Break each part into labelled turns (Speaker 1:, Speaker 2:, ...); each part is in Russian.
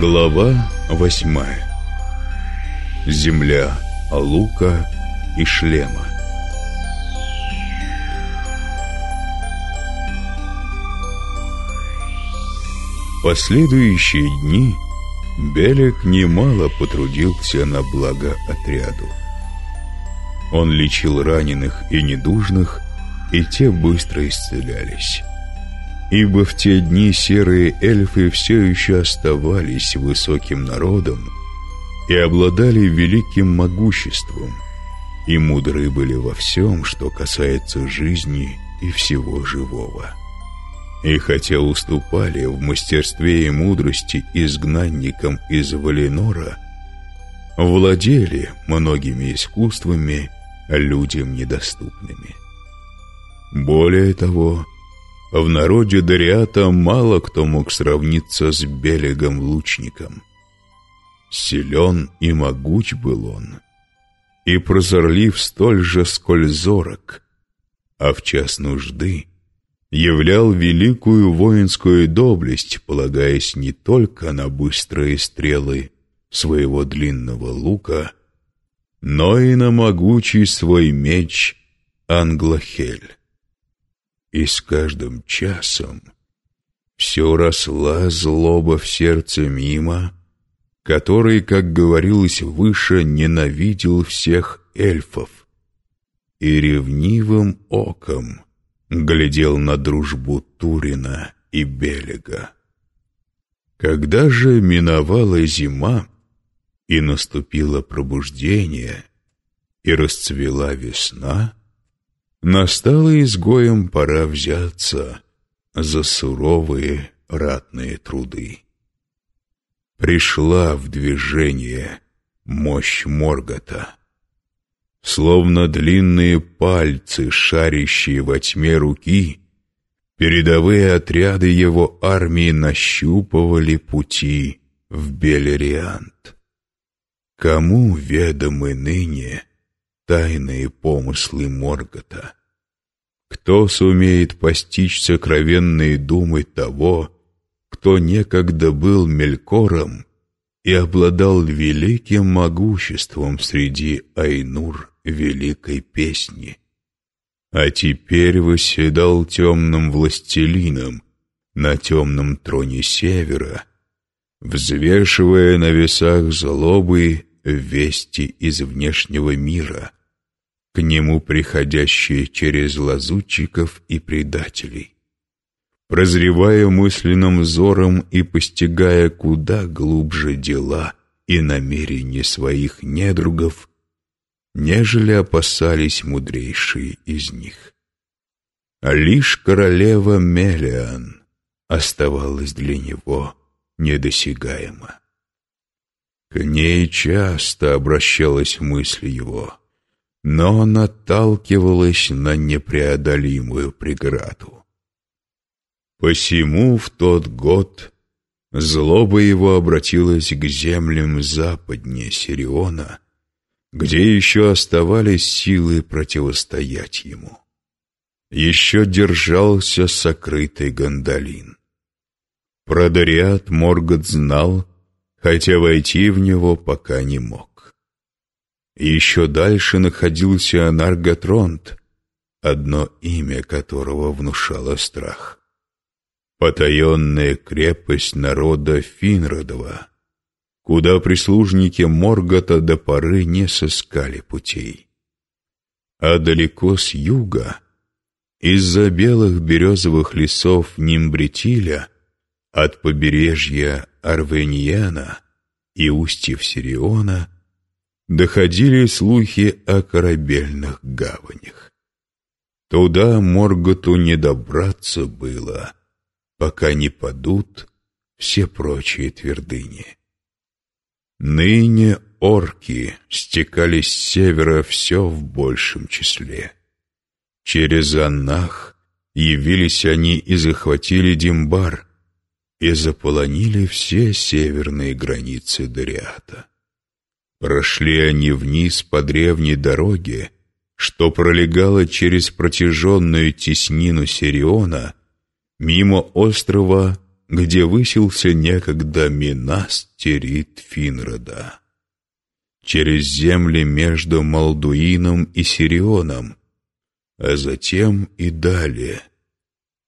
Speaker 1: Глава восьмая. Земля лука и шлема. Последующие дни Белек немало потрудился на благо отряду. Он лечил раненых и недужных, и те быстро исцелялись ибо в те дни серые эльфы все еще оставались высоким народом и обладали великим могуществом, и мудры были во всем, что касается жизни и всего живого. И хотя уступали в мастерстве и мудрости изгнанникам из Валенора, владели многими искусствами людям недоступными. Более того, в народе Дариата мало кто мог сравниться с Белегом-лучником. Силен и могуч был он, и прозорлив столь же, сколь зорок, а в час нужды являл великую воинскую доблесть, полагаясь не только на быстрые стрелы своего длинного лука, но и на могучий свой меч Англохель. И с каждым часом все росла злоба в сердце мимо, который, как говорилось выше, ненавидел всех эльфов и ревнивым оком глядел на дружбу Турина и Белега. Когда же миновала зима, и наступило пробуждение, и расцвела весна, Настало изгоем пора взяться за суровые ратные труды. Пришла в движение мощь Моргота. Словно длинные пальцы, шарящие во тьме руки, передовые отряды его армии нащупывали пути в Белериант. Кому ведомы ныне тайные помыслы Моргота. Кто сумеет постичь сокровенные думы того, кто некогда был мелькором и обладал великим могуществом среди Айнур великой песни, а теперь восседал темным властелином на темном троне севера, взвешивая на весах злобы вести из внешнего мира — к нему приходящие через лазутчиков и предателей. Прозревая мысленным взором и постигая куда глубже дела и намерения своих недругов, нежели опасались мудрейшие из них. А лишь королева Мелиан оставалась для него недосягаема. К ней часто обращалась мысль его — но наталкивалась на непреодолимую преграду. Посему в тот год злоба его обратилась к землям западнее Сириона, где еще оставались силы противостоять ему. Еще держался сокрытый гондолин. Про Дориат Моргот знал, хотя войти в него пока не мог. Еще дальше находился Нарготронт, одно имя которого внушало страх. Потаенная крепость народа Финродова, куда прислужники Моргота до поры не сыскали путей. А далеко с юга, из-за белых березовых лесов Нимбритиля, от побережья Арвеньяна и устьев Сириона — доходили слухи о корабельных гаванях. Туда Морготу не добраться было, пока не падут все прочие твердыни. Ныне орки стекались с севера все в большем числе. Через Аннах явились они и захватили Димбар, и заполонили все северные границы Дариата. Прошли они вниз по древней дороге, что пролегала через протяженную теснину Сириона, мимо острова где высился некогда Минас Терит Финрода. Через земли между Малдуином и Сирионом, а затем и далее,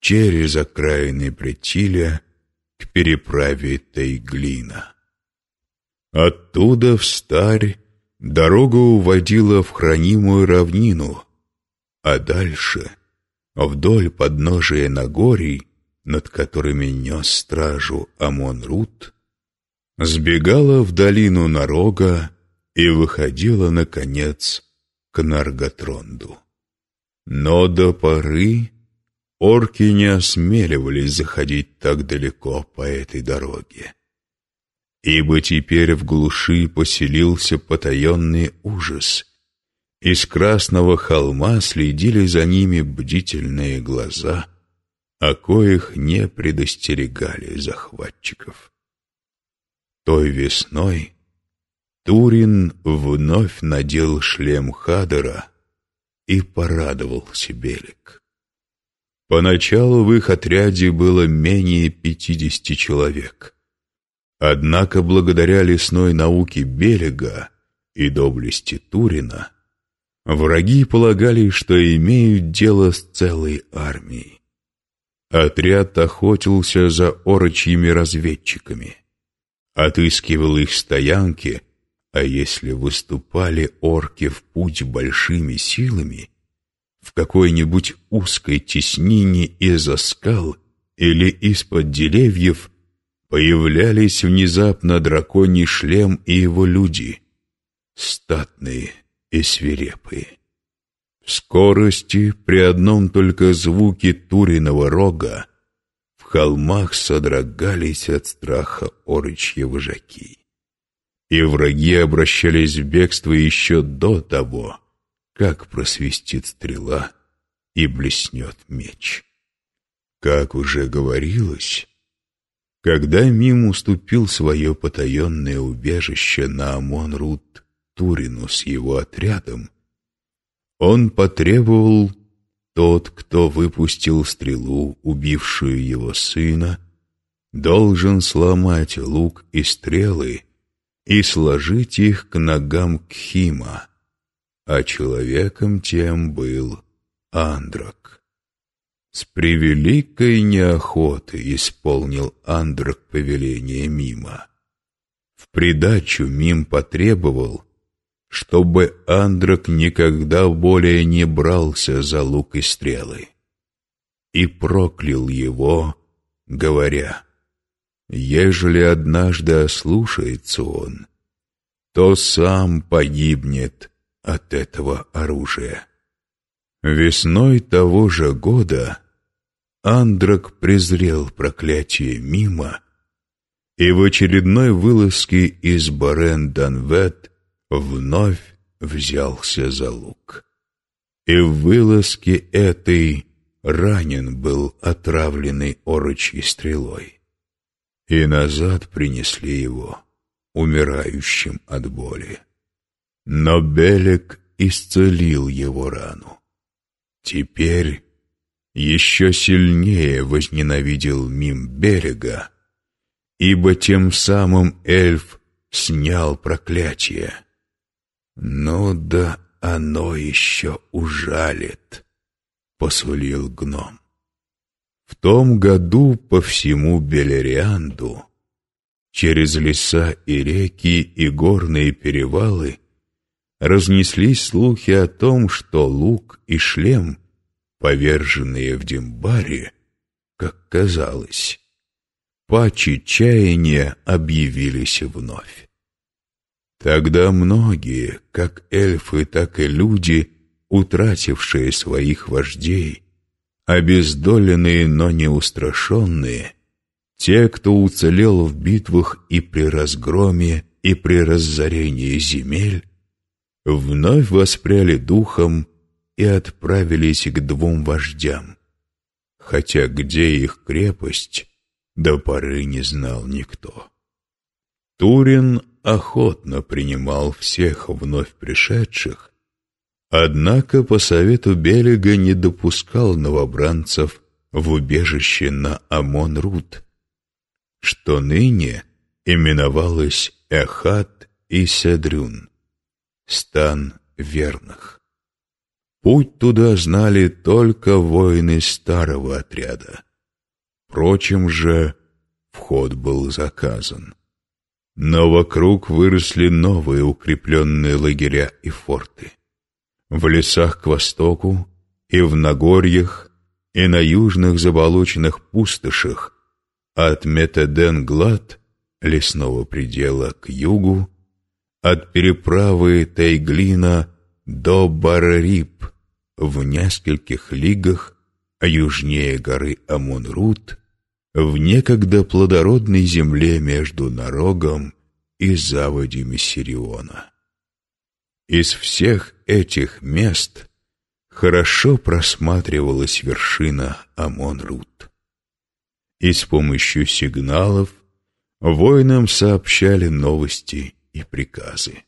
Speaker 1: через окраины Претиля к переправе Тайглина. Оттуда в Старь дорога уводила в хранимую равнину, а дальше, вдоль подножия Нагорий, над которыми нес стражу Амон-Рут, сбегала в долину Нарога и выходила, наконец, к Нарготронду. Но до поры орки не осмеливались заходить так далеко по этой дороге, ибо теперь в глуши поселился потаенный ужас. Из красного холма следили за ними бдительные глаза — о коих не предостерегали захватчиков. Той весной Турин вновь надел шлем Хадера и порадовался Белик. Поначалу в их отряде было менее пятидесяти человек. Однако благодаря лесной науке Белега и доблести Турина враги полагали, что имеют дело с целой армией. Отряд охотился за орочьими разведчиками, отыскивал их стоянки, а если выступали орки в путь большими силами, в какой-нибудь узкой теснине из-за скал или из-под деревьев появлялись внезапно драконий шлем и его люди, статные и свирепые скорости при одном только звуке Туриного рога в холмах содрогались от страха орычьи вожаки. И враги обращались в бегство еще до того, как просвистит стрела и блеснет меч. Как уже говорилось, когда Мим уступил свое потаенное убежище на Амон-Рут Турину с его отрядом, он потребовал тот, кто выпустил стрелу, убившую его сына, должен сломать лук и стрелы и сложить их к ногам Кхима, а человеком тем был Андрак. С превеликой неохотой исполнил Андрак повеление Мима. В придачу Мим потребовал, чтобы Андрак никогда более не брался за лук и стрелы. И проклял его, говоря, «Ежели однажды ослушается он, то сам погибнет от этого оружия». Весной того же года Андрак презрел проклятие мимо и в очередной вылазке из Барен-Данвет вновь взялся за лук. И в вылазке этой ранен был отравленный орочьей стрелой. И назад принесли его, умирающим от боли. Но Белек исцелил его рану. Теперь еще сильнее возненавидел мим берега, ибо тем самым эльф снял проклятие. «Ну да оно еще ужалит», — посулил гном. В том году по всему Белерианду, через леса и реки и горные перевалы, разнеслись слухи о том, что лук и шлем, поверженные в Дембаре, как казалось, пачи чаяния объявились вновь. Тогда многие, как эльфы, так и люди, утратившие своих вождей, обездоленные, но не устрашенные, те, кто уцелел в битвах и при разгроме, и при разорении земель, вновь воспряли духом и отправились к двум вождям, хотя где их крепость, до поры не знал никто. Турин охотно принимал всех вновь пришедших, однако по совету Белега не допускал новобранцев в убежище на Амон-Рут, что ныне именовалось Эхат и Седрюн, стан верных. Путь туда знали только воины старого отряда. Впрочем же, вход был заказан. Но вокруг выросли новые укрепленные лагеря и форты. В лесах к востоку и в Нагорьях, и на южных заболоченных пустошах от Метеден-Глад, лесного предела, к югу, от переправы Тайглина до Барарип в нескольких лигах, а южнее горы Амунрут, в некогда плодородной земле между Нарогом и заводями Сириона. Из всех этих мест хорошо просматривалась вершина Амон-Рут. И с помощью сигналов воинам сообщали новости и приказы.